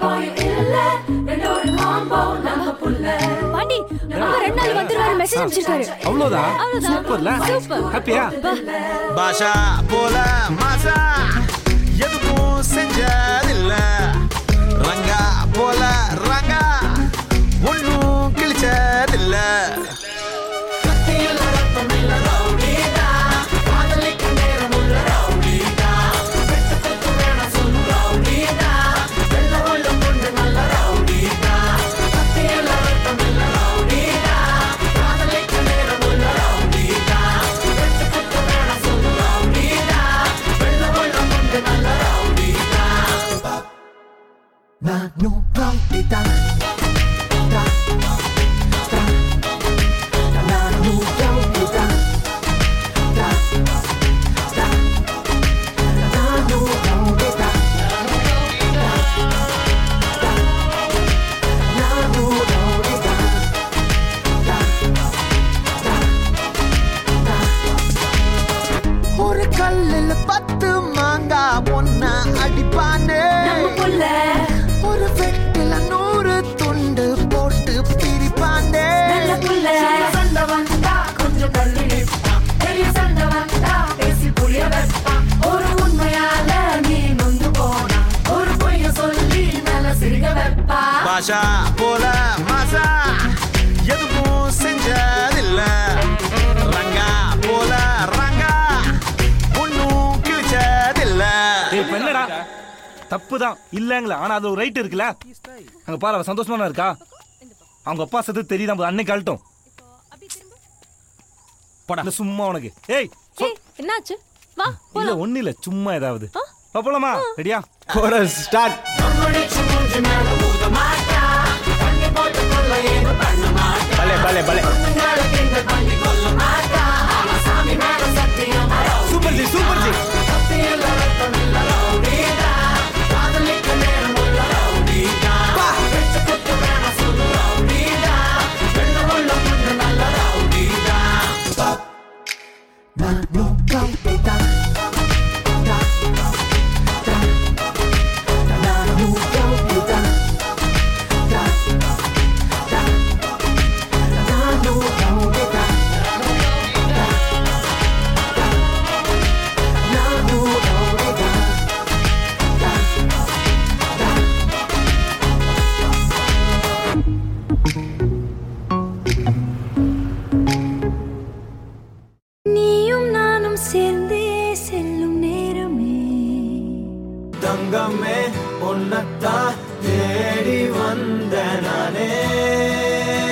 பாயும் இல்ல ரெண்டோரு காம்போ நம்ம புள்ள. பாண்டி அப்பா ரெண்டு ஹாப்பியா பாஷா போல மாசா На дну пролета Утра Утра На дну пролета Утра Утра На дну пролета Утра На дну пролета Утра ஒரு கல்லில் பத்து மாங்கா ஒன்னா அடி பாஷா போல மாசா எதுவும் செஞ்சதில்ல. ரங்கா போல ரங்கா. ஒன்னும் கிழிச்சதில்ல. இப்ப என்னடா? தப்புதான். இல்லங்களா ஆனா அது ஒரு ரைட் இருக்குல்ல? அங்க பாரு அவ சந்தோஷமா இருக்கா? அவங்க அப்பா சத்து தெரியுதா அன்னைக்கு கழட்டும் போடா. சும்மா உனக்கு. ஏய் என்னாச்சு? வா இல்ல ஒண்ணு இல்ல சும்மா ஏதாவது. போலாமா? ரெடியா கோரஸ் ஸ்டார்ட் நாம் சேர்ந்தே செல்லும் நேரமே. தங்கமே உன்னத்தான் தேடி வந்த நானே.